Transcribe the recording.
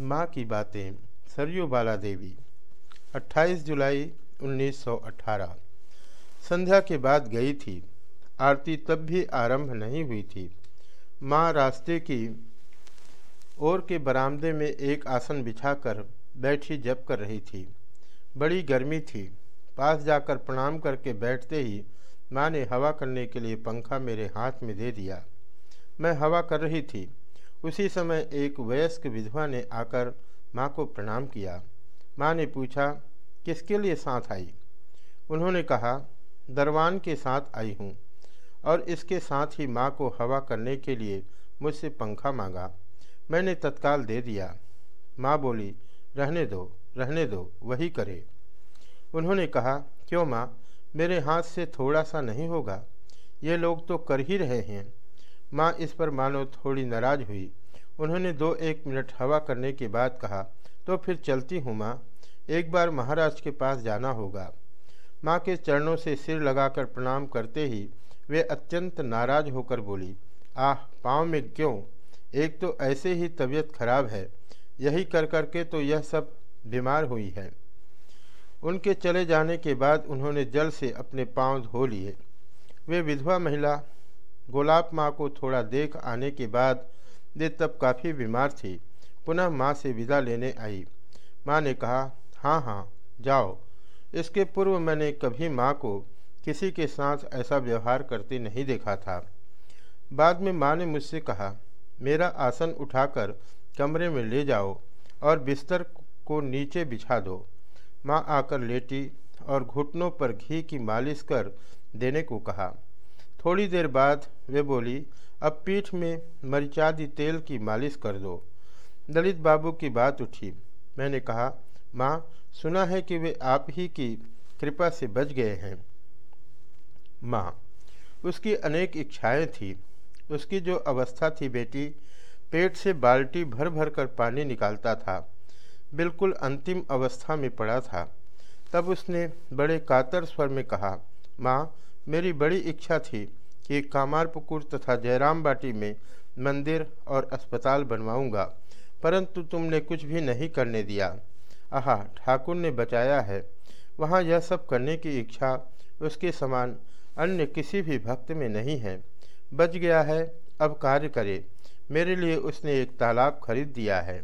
माँ की बातें, सरयू बाला देवी 28 जुलाई 1918 संध्या के बाद गई थी। आरती तब भी आरंभ नहीं हुई थी। माँ रास्ते की ओर के बरामदे में एक आसन बिछाकर बैठी जप कर रही थी। बड़ी गर्मी थी। पास जाकर प्रणाम करके बैठते ही माँ ने हवा करने के लिए पंखा मेरे हाथ में दे दिया। मैं हवा कर रही थी। उसी समय एक वयस्क विधवा ने आकर माँ को प्रणाम किया। माँ ने पूछा, किसके लिए साथ आई? उन्होंने कहा, दरवान के साथ आई हूँ और इसके साथ ही माँ को हवा करने के लिए मुझसे पंखा मांगा। मैंने तत्काल दे दिया। माँ बोली, रहने दो रहने दो, वही करे। उन्होंने कहा, क्यों माँ? मेरे हाथ से थोड़ा सा नहीं होगा। ये लोग तो कर ही रहे हैं। माँ इस पर मानो थोड़ी नाराज़ हुई। उन्होंने दो एक मिनट हवा करने के बाद कहा तो फिर चलती हूँ माँ। एक बार महाराज के पास जाना होगा माँ के चरणों से सिर लगाकर प्रणाम करते ही वे अत्यंत नाराज़ होकर बोली, आह, पाँव में क्यों? एक तो ऐसे ही तबीयत खराब है। यही कर करके तो यह सब बीमार हुई है उनके चले जाने के बाद उन्होंने जल से अपने पाँव धो लिए। वे विधवा महिला गोलाब माँ को थोड़ा देख आने के बाद वे तब काफ़ी बीमार थी। पुनः माँ से विदा लेने आई। माँ ने कहा हाँ हाँ जाओ। इसके पूर्व मैंने कभी माँ को किसी के साथ ऐसा व्यवहार करते नहीं देखा था। बाद में माँ ने मुझसे कहा, मेरा आसन उठाकर कमरे में ले जाओ और बिस्तर को नीचे बिछा दो। माँ आकर लेटी और घुटनों पर घी की मालिश कर देने को कहा। थोड़ी देर बाद वे बोली, अब पीठ में मरिचादी तेल की मालिश कर दो। दलित बाबू की बात उठी। मैंने कहा, माँ, सुना है कि वे आप ही की कृपा से बच गए हैं। माँ, उसकी अनेक इच्छाएँ थी। उसकी जो अवस्था थी बेटी, पेट से बाल्टी भर भर कर पानी निकालता था। बिल्कुल अंतिम अवस्था में पड़ा था। तब उसने बड़े कातर स्वर में कहा, माँ मेरी बड़ी इच्छा थी कि कामारपुकुर तथा जयराम बाटी में मंदिर और अस्पताल बनवाऊँगा, परंतु तुमने कुछ भी नहीं करने दिया। आहा, ठाकुर ने बचाया है। वहाँ यह सब करने की इच्छा उसके समान अन्य किसी भी भक्त में नहीं है। बच गया है, अब कार्य करे। मेरे लिए उसने एक तालाब खरीद दिया है।